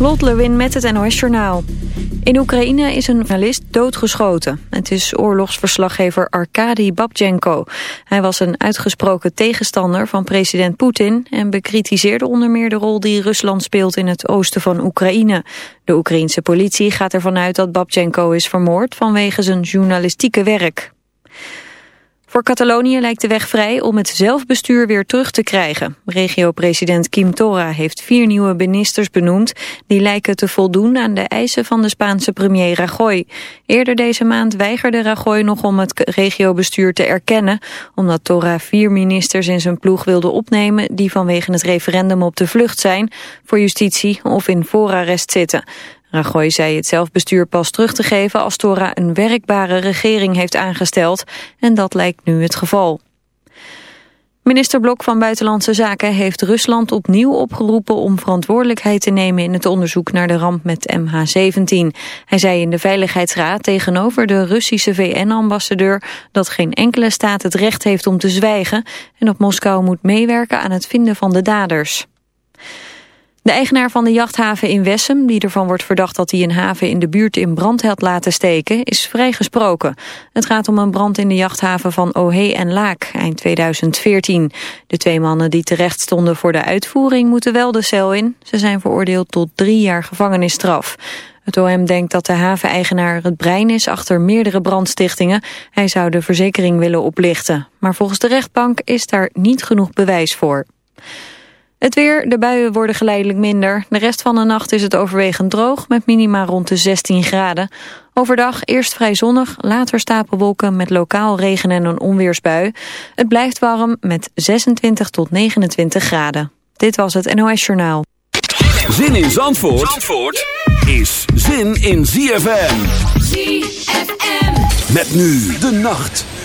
Lot Lewin met het NOS Journaal. In Oekraïne is een journalist doodgeschoten. Het is oorlogsverslaggever Arkady Babchenko. Hij was een uitgesproken tegenstander van president Poetin... en bekritiseerde onder meer de rol die Rusland speelt in het oosten van Oekraïne. De Oekraïense politie gaat ervan uit dat Babchenko is vermoord vanwege zijn journalistieke werk. Voor Catalonië lijkt de weg vrij om het zelfbestuur weer terug te krijgen. Regio-president Kim Torra heeft vier nieuwe ministers benoemd... die lijken te voldoen aan de eisen van de Spaanse premier Rajoy. Eerder deze maand weigerde Rajoy nog om het regiobestuur te erkennen... omdat Torra vier ministers in zijn ploeg wilde opnemen... die vanwege het referendum op de vlucht zijn... voor justitie of in voorarrest zitten. Rajoy zei het zelfbestuur pas terug te geven als Tora een werkbare regering heeft aangesteld. En dat lijkt nu het geval. Minister Blok van Buitenlandse Zaken heeft Rusland opnieuw opgeroepen om verantwoordelijkheid te nemen in het onderzoek naar de ramp met MH17. Hij zei in de Veiligheidsraad tegenover de Russische VN-ambassadeur dat geen enkele staat het recht heeft om te zwijgen en dat Moskou moet meewerken aan het vinden van de daders. De eigenaar van de jachthaven in Wessem, die ervan wordt verdacht dat hij een haven in de buurt in brand had laten steken, is vrijgesproken. Het gaat om een brand in de jachthaven van Ohe en Laak eind 2014. De twee mannen die terecht stonden voor de uitvoering moeten wel de cel in. Ze zijn veroordeeld tot drie jaar gevangenisstraf. Het OM denkt dat de haveneigenaar het brein is achter meerdere brandstichtingen. Hij zou de verzekering willen oplichten. Maar volgens de rechtbank is daar niet genoeg bewijs voor. Het weer, de buien worden geleidelijk minder. De rest van de nacht is het overwegend droog met minima rond de 16 graden. Overdag eerst vrij zonnig, later stapelwolken met lokaal regen en een onweersbui. Het blijft warm met 26 tot 29 graden. Dit was het NOS Journaal. Zin in Zandvoort, Zandvoort is zin in ZFM. ZFM. Met nu de nacht.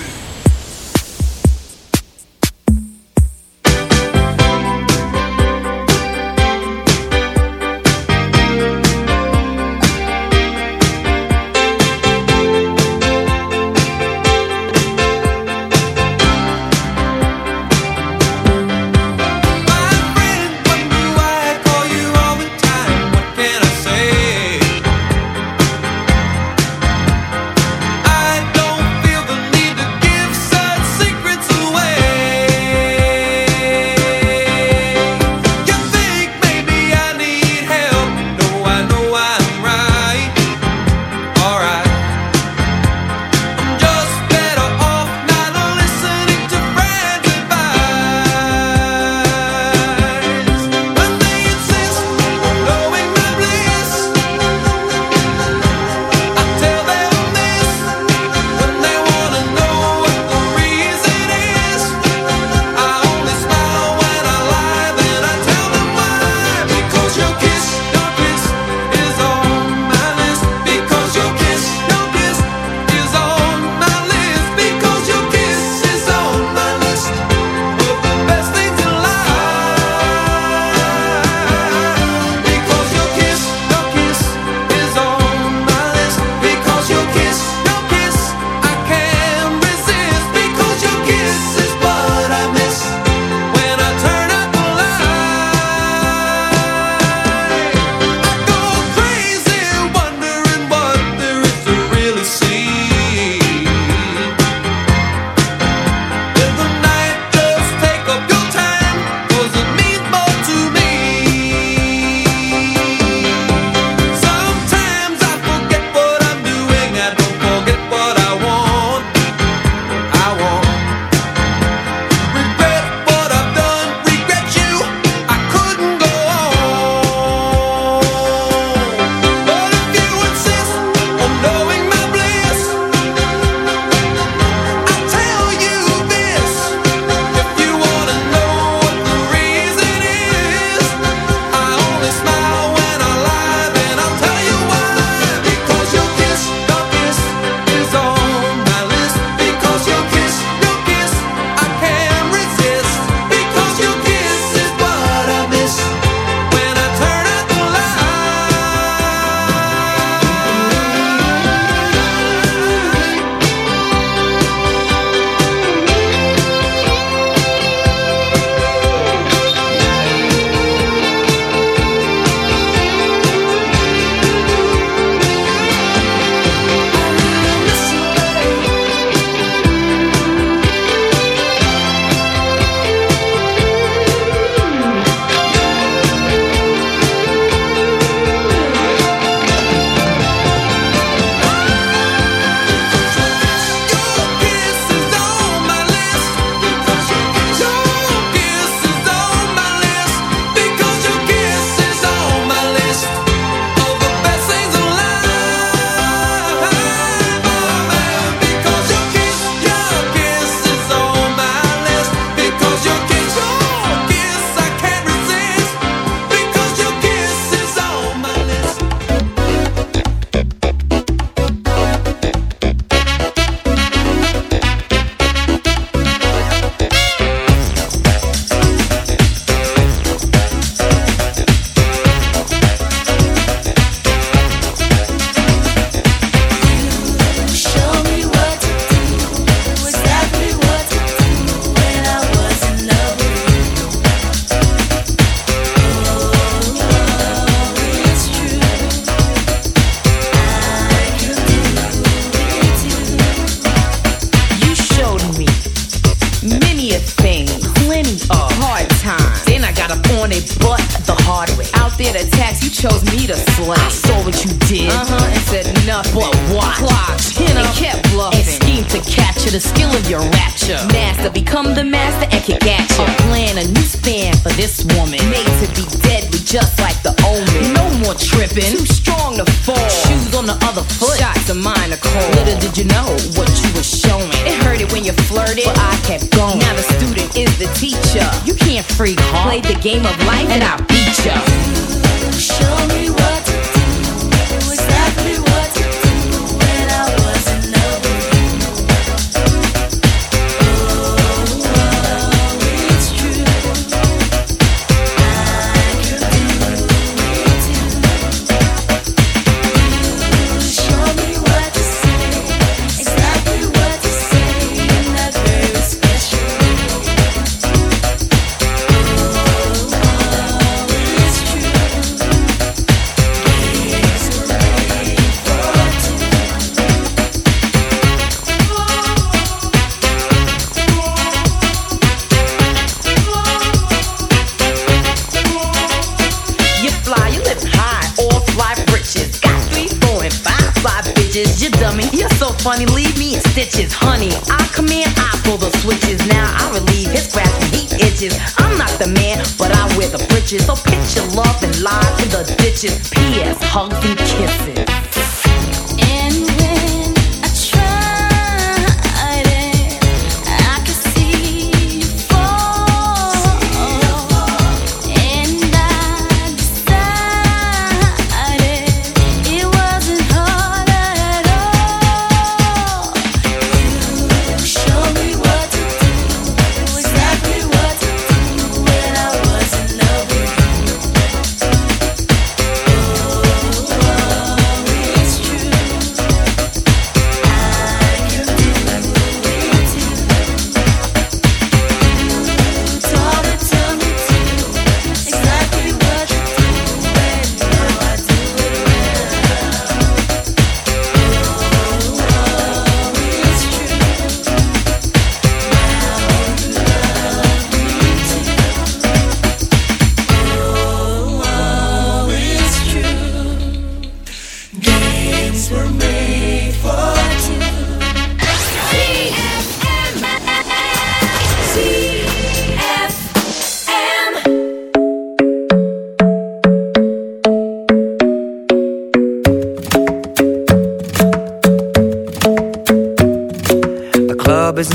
Ditches. P.S. Hugs and kisses.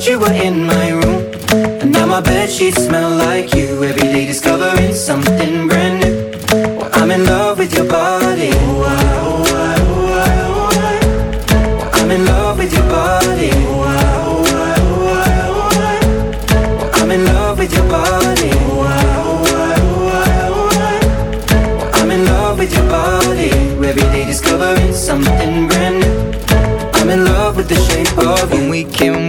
night you were in my room. And now my bed sheets smell like you. Every day discovering something brand new. Well, I'm in love with your body. Oh, I, ah, oh, I, ah, oh, I, ah, oh, I. Well, I'm in love with your body. Oh, I, oh, I, oh, I, oh, I. Well, I'm in love with your body. Oh, I, oh, I, oh, I, oh, I. Well, I'm in love with your body. Every day discovering something brand new. I'm in love with the shape of. When we came,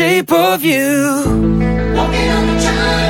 Shape of you. Walking on the Chinese,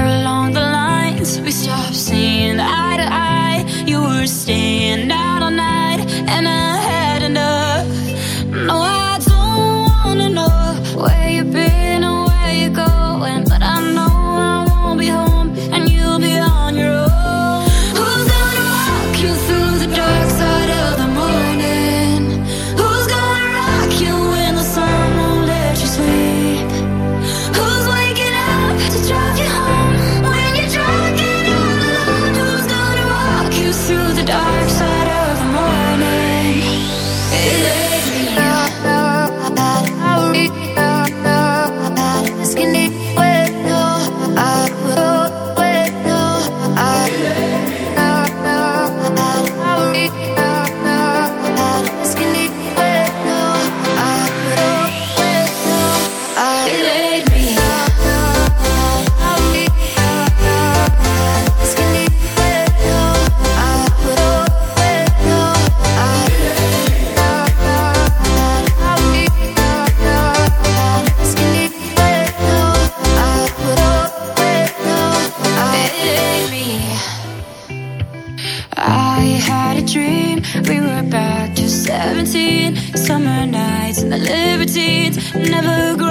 never grow